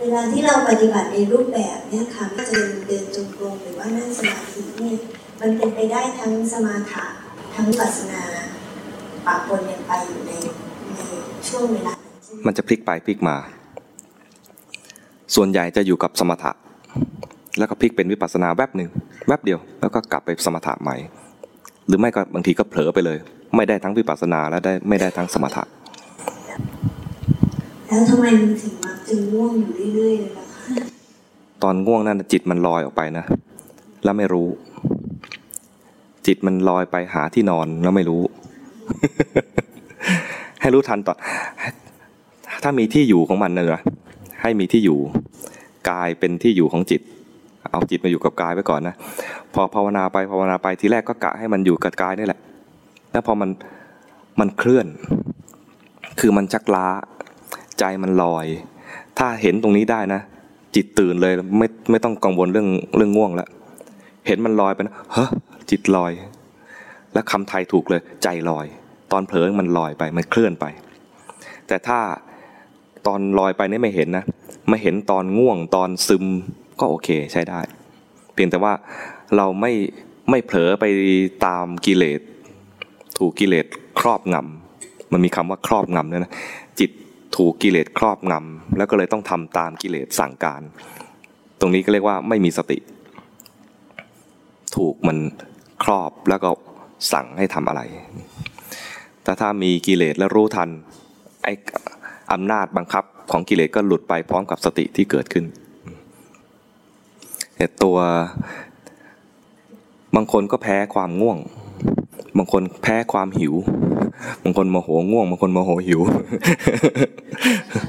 เวลาที่เราปฏิบัติในรูปแบบเนี่ยค่ะไม่ว่าจะเดินจงกรมหรือว่านั่งสมาธิเนี่ยมันเป็นไปได้ทั้งสมาถะทั้งวิปัสนาปะปนกันไปอยู่ในในช่วงเวลา มันจะพลิกไปพลิกมา ส่วนใหญ่จะอยู่กับสมถะ แล้วก็พลิกเป็นวิปัสนาแวบหนึ่งแวบเดียว แล้วก็กลับไปสมถะใหม่ หรือไม่ก็บางทีก็เผลอไปเลย ไม่ได้ทั้งวิปัสสนาและได้ไม่ได้ทั้งสมถะ แล้วทำไมมันถึงมักจะง่วงอยู่เรื่อยๆเลยล่ะคะตอนง่วงนั่นจิตมันลอยออกไปนะ แล้วไม่รู้ จิตมันลอยไปหาที่นอนแล้วไม่รู้ ให้รู้ทันตอนถ้ามีที่อยู่ของมันเนอะให้มีที่อยู่กายเป็นที่อยู่ของจิต เอาจิตมาอยู่กับกายไว้ก่อนนะพอภาวนาไปภาวนาไปทีแรกก็กะให้มันอยู่กับกายนี่แหละ แล้วพอมันมันเคลื่อน คือมันชักล้า ใจมันลอย ถ้าเห็นตรงนี้ได้นะ จิตตื่นเลยไม่ไม่ต้องกังวลเรื่องเรื่องง่วงแล้วเห็นมันลอยไปนะเฮ้จิตลอย แล้วคำไทยถูกเลย ใจลอย ตอนเผลอมันลอยไปมันเคลื่อนไป แต่ถ้าตอนลอยไปนี่ไม่เห็นนะไม่เห็นตอนง่วงตอนซึมก็โอเคใช้ได้ เพียงแต่ว่าเราไม่ไม่เผลอไปตามกิเลส ถูกกิเลสครอบงำมันมีคำว่าครอบงำด้วยนะจิต ถูกกิเลสครอบงำแล้วก็เลยต้องทำตามกิเลสสั่งการ ตรงนี้ก็เรียกว่าไม่มีสติ ถูกมันครอบแล้วก็สั่งให้ทำอะไร แต่ถ้ามีกิเลสแล้วรู้ทันไอ้อำนาจบังคับของกิเลสก็หลุดไปพร้อมกับสติที่เกิดขึ้นแต่ตัวบางคนก็แพ้ความง่วง บางคนแพ้ความหิว บางคนโมโหง่วง บางคนโมโหหิว